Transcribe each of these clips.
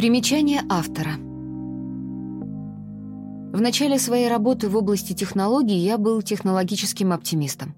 Примечание автора. В начале своей работы в области технологий я был технологическим оптимистом.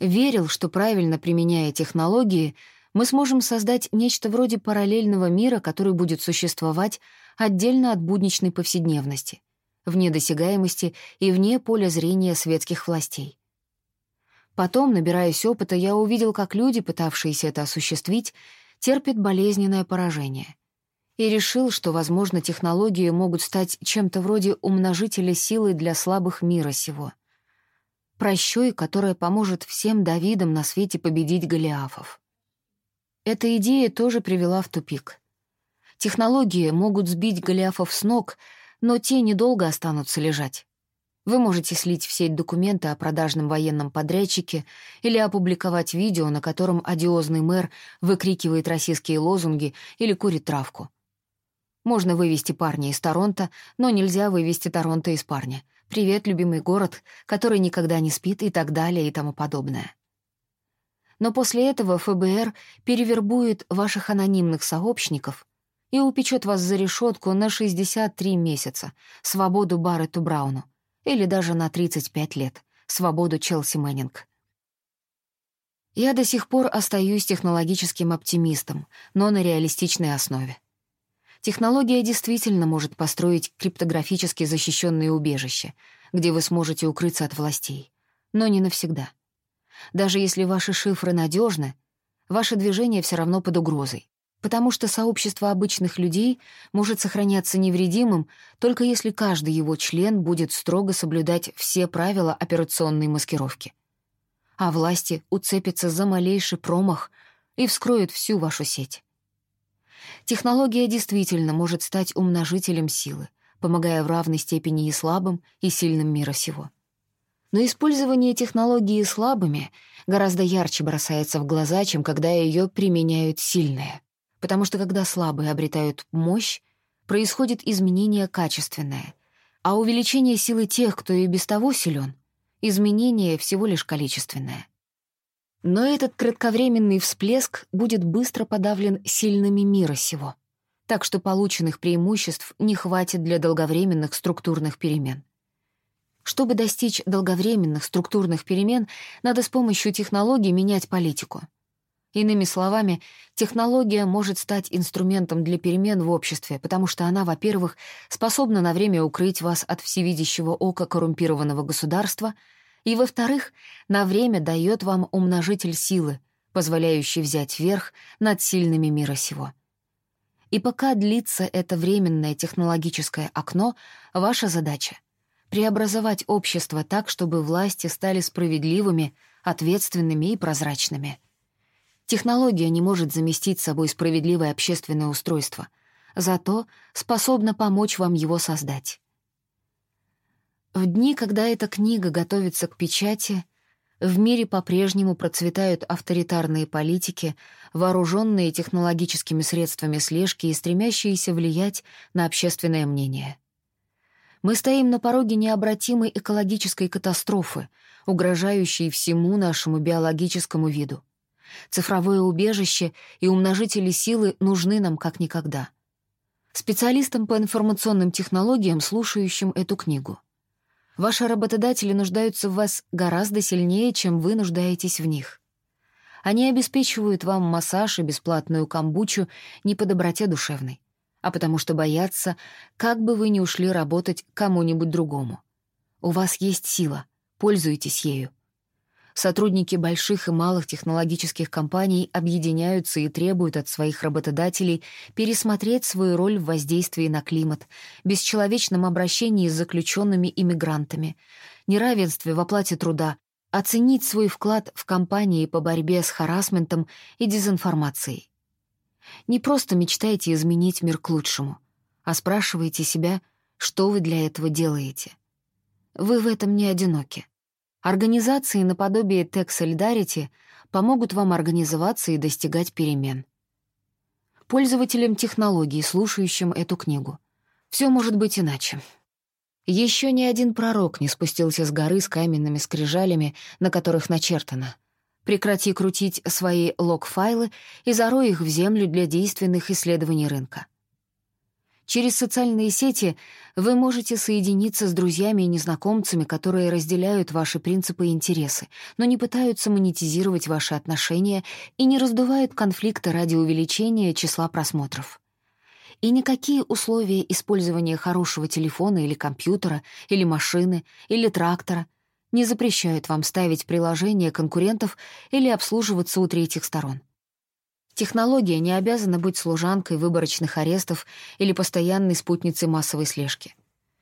Верил, что правильно применяя технологии, мы сможем создать нечто вроде параллельного мира, который будет существовать отдельно от будничной повседневности, вне досягаемости и вне поля зрения светских властей. Потом, набираясь опыта, я увидел, как люди, пытавшиеся это осуществить, терпят болезненное поражение. И решил, что, возможно, технологии могут стать чем-то вроде умножителя силы для слабых мира сего. Прощой, которая поможет всем Давидам на свете победить Голиафов. Эта идея тоже привела в тупик. Технологии могут сбить Голиафов с ног, но те недолго останутся лежать. Вы можете слить в сеть документы о продажном военном подрядчике или опубликовать видео, на котором одиозный мэр выкрикивает российские лозунги или курит травку. Можно вывести парня из Торонто, но нельзя вывести Торонто из парня. «Привет, любимый город, который никогда не спит» и так далее и тому подобное. Но после этого ФБР перевербует ваших анонимных сообщников и упечет вас за решетку на 63 месяца, свободу Барретту Брауну, или даже на 35 лет, свободу Челси Мэннинг. Я до сих пор остаюсь технологическим оптимистом, но на реалистичной основе. Технология действительно может построить криптографически защищенные убежища, где вы сможете укрыться от властей, но не навсегда. Даже если ваши шифры надежны, ваше движение все равно под угрозой потому что сообщество обычных людей может сохраняться невредимым только если каждый его член будет строго соблюдать все правила операционной маскировки. А власти уцепятся за малейший промах и вскроют всю вашу сеть. Технология действительно может стать умножителем силы, помогая в равной степени и слабым, и сильным мира сего. Но использование технологии слабыми гораздо ярче бросается в глаза, чем когда ее применяют сильные потому что когда слабые обретают мощь, происходит изменение качественное, а увеличение силы тех, кто и без того силен, изменение всего лишь количественное. Но этот кратковременный всплеск будет быстро подавлен сильными мира сего, так что полученных преимуществ не хватит для долговременных структурных перемен. Чтобы достичь долговременных структурных перемен, надо с помощью технологий менять политику — Иными словами, технология может стать инструментом для перемен в обществе, потому что она, во-первых, способна на время укрыть вас от всевидящего ока коррумпированного государства, и, во-вторых, на время дает вам умножитель силы, позволяющий взять верх над сильными мира сего. И пока длится это временное технологическое окно, ваша задача — преобразовать общество так, чтобы власти стали справедливыми, ответственными и прозрачными — Технология не может заместить собой справедливое общественное устройство, зато способна помочь вам его создать. В дни, когда эта книга готовится к печати, в мире по-прежнему процветают авторитарные политики, вооруженные технологическими средствами слежки и стремящиеся влиять на общественное мнение. Мы стоим на пороге необратимой экологической катастрофы, угрожающей всему нашему биологическому виду. Цифровое убежище и умножители силы нужны нам как никогда. Специалистам по информационным технологиям, слушающим эту книгу. Ваши работодатели нуждаются в вас гораздо сильнее, чем вы нуждаетесь в них. Они обеспечивают вам массаж и бесплатную камбучу не по доброте душевной, а потому что боятся, как бы вы ни ушли работать кому-нибудь другому. У вас есть сила, пользуйтесь ею. Сотрудники больших и малых технологических компаний объединяются и требуют от своих работодателей пересмотреть свою роль в воздействии на климат, бесчеловечном обращении с заключенными иммигрантами, неравенстве в оплате труда, оценить свой вклад в кампании по борьбе с харасментом и дезинформацией. Не просто мечтайте изменить мир к лучшему, а спрашивайте себя, что вы для этого делаете. Вы в этом не одиноки. Организации наподобие Tech Solidarity помогут вам организоваться и достигать перемен. Пользователям технологий, слушающим эту книгу. Все может быть иначе. Еще ни один пророк не спустился с горы с каменными скрижалями, на которых начертано. Прекрати крутить свои лог-файлы и зарой их в землю для действенных исследований рынка. Через социальные сети вы можете соединиться с друзьями и незнакомцами, которые разделяют ваши принципы и интересы, но не пытаются монетизировать ваши отношения и не раздувают конфликты ради увеличения числа просмотров. И никакие условия использования хорошего телефона или компьютера, или машины, или трактора не запрещают вам ставить приложения конкурентов или обслуживаться у третьих сторон. Технология не обязана быть служанкой выборочных арестов или постоянной спутницей массовой слежки.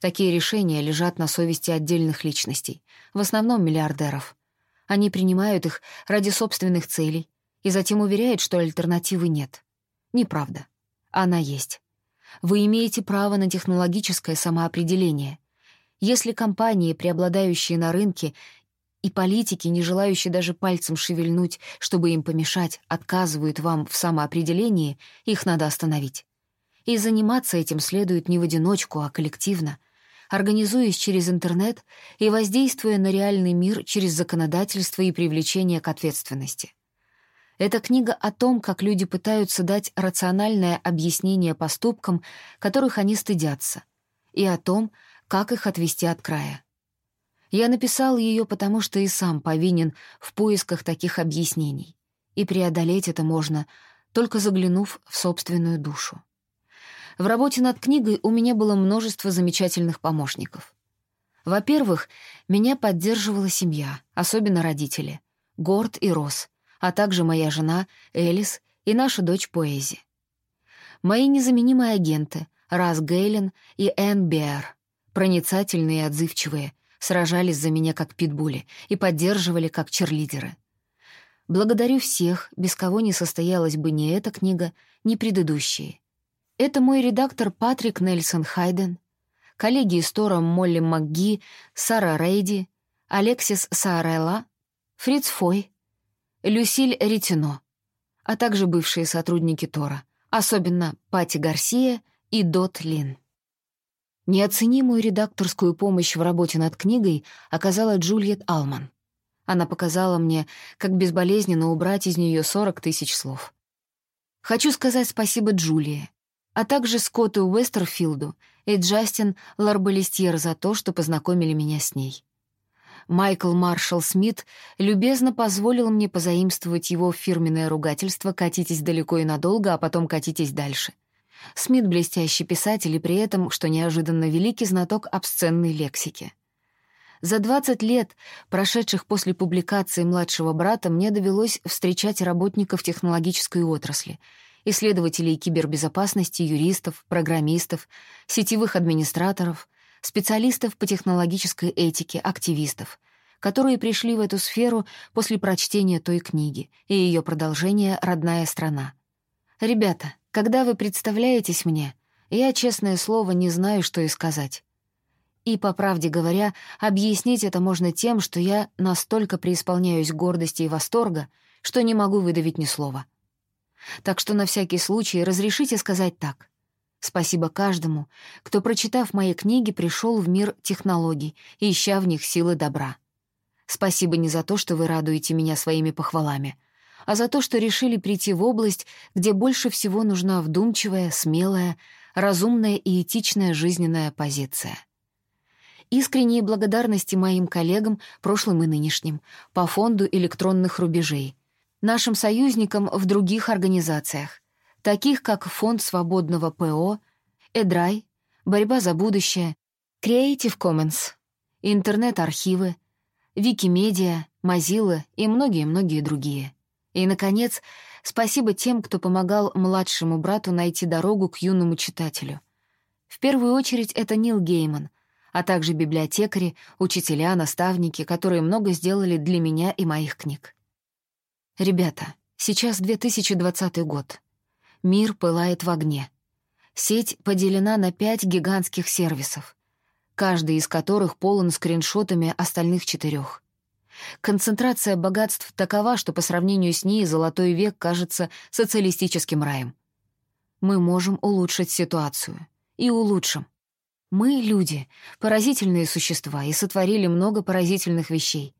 Такие решения лежат на совести отдельных личностей, в основном миллиардеров. Они принимают их ради собственных целей и затем уверяют, что альтернативы нет. Неправда. Она есть. Вы имеете право на технологическое самоопределение. Если компании, преобладающие на рынке, и политики, не желающие даже пальцем шевельнуть, чтобы им помешать, отказывают вам в самоопределении, их надо остановить. И заниматься этим следует не в одиночку, а коллективно, организуясь через интернет и воздействуя на реальный мир через законодательство и привлечение к ответственности. Эта книга о том, как люди пытаются дать рациональное объяснение поступкам, которых они стыдятся, и о том, как их отвести от края. Я написал ее, потому что и сам повинен в поисках таких объяснений. И преодолеть это можно, только заглянув в собственную душу. В работе над книгой у меня было множество замечательных помощников. Во-первых, меня поддерживала семья, особенно родители, Горд и Рос, а также моя жена Элис и наша дочь Поэзи. Мои незаменимые агенты Раз Гейлен и Энн Биэр, проницательные и отзывчивые — сражались за меня как питбули и поддерживали как черлидеры. Благодарю всех, без кого не состоялась бы ни эта книга, ни предыдущие. Это мой редактор Патрик Нельсон Хайден, коллеги из Тора Молли МакГи, Сара Рейди, Алексис Саарелла, Фриц Фой, Люсиль Ретино, а также бывшие сотрудники Тора, особенно Пати Гарсия и Дот Лин. Неоценимую редакторскую помощь в работе над книгой оказала Джульет Алман. Она показала мне, как безболезненно убрать из нее 40 тысяч слов. Хочу сказать спасибо Джулии, а также Скотту Уэстерфилду и Джастин Ларбалистьер за то, что познакомили меня с ней. Майкл Маршалл Смит любезно позволил мне позаимствовать его фирменное ругательство «катитесь далеко и надолго, а потом катитесь дальше», Смит — блестящий писатель и при этом, что неожиданно великий знаток обсценной лексики. За 20 лет, прошедших после публикации «Младшего брата», мне довелось встречать работников технологической отрасли, исследователей кибербезопасности, юристов, программистов, сетевых администраторов, специалистов по технологической этике, активистов, которые пришли в эту сферу после прочтения той книги и ее продолжения «Родная страна». Ребята, когда вы представляетесь мне, я, честное слово, не знаю, что и сказать. И, по правде говоря, объяснить это можно тем, что я настолько преисполняюсь гордости и восторга, что не могу выдавить ни слова. Так что на всякий случай разрешите сказать так. Спасибо каждому, кто, прочитав мои книги, пришел в мир технологий, ища в них силы добра. Спасибо не за то, что вы радуете меня своими похвалами, а за то, что решили прийти в область, где больше всего нужна вдумчивая, смелая, разумная и этичная жизненная позиция. Искренние благодарности моим коллегам, прошлым и нынешним, по фонду электронных рубежей, нашим союзникам в других организациях, таких как Фонд свободного ПО, Эдрай, Борьба за будущее, Creative Commons, интернет-архивы, Викимедиа, Mozilla и многие-многие другие. И, наконец, спасибо тем, кто помогал младшему брату найти дорогу к юному читателю. В первую очередь это Нил Гейман, а также библиотекари, учителя, наставники, которые много сделали для меня и моих книг. Ребята, сейчас 2020 год. Мир пылает в огне. Сеть поделена на пять гигантских сервисов, каждый из которых полон скриншотами остальных четырех. Концентрация богатств такова, что по сравнению с ней Золотой век кажется социалистическим раем. Мы можем улучшить ситуацию. И улучшим. Мы — люди, поразительные существа, и сотворили много поразительных вещей.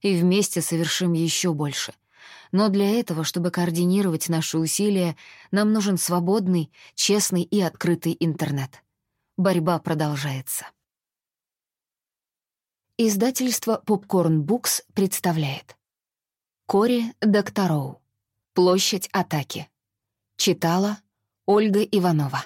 И вместе совершим еще больше, Но для этого, чтобы координировать наши усилия, нам нужен свободный, честный и открытый интернет. Борьба продолжается. Издательство Popcorn Books представляет Кори Доктороу. Площадь атаки. Читала Ольга Иванова.